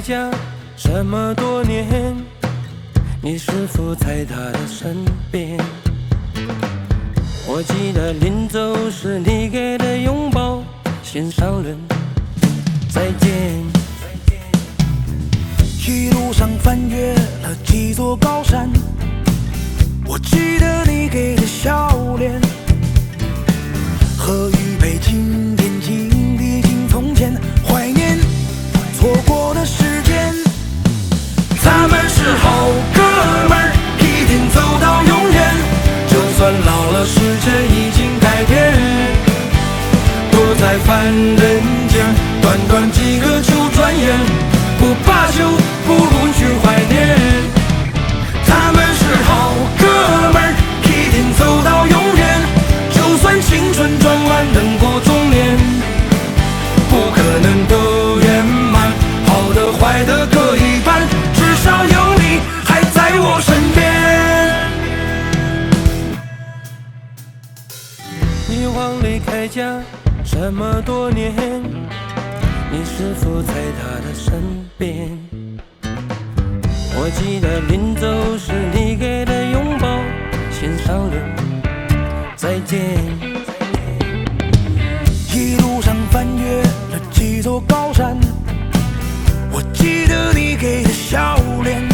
家这么多年，你是否在他的身边？我记得临走时你给的拥抱，心上人再见。一路上翻越了几座高山，我记得你给的笑脸，世界已经改变，不再烦开家这么多年，你是否在他的身边？我记得临走时你给的拥抱，心上人再见。一路上翻越了几座高山，我记得你给的笑脸，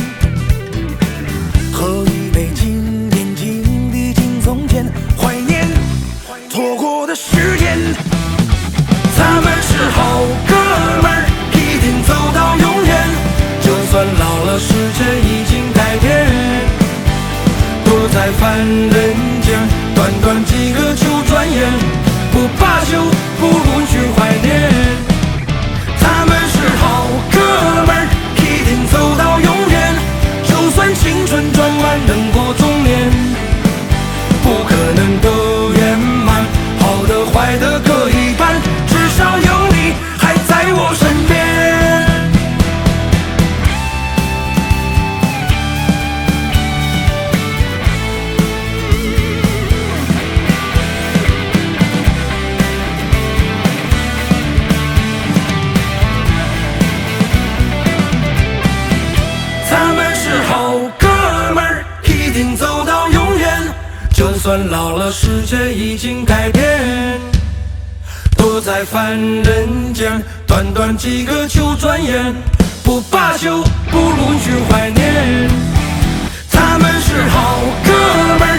就算老了，世界已经改变，躲在凡人间，短短几个秋，转眼不罢休，不如去怀念。他们是好哥们儿，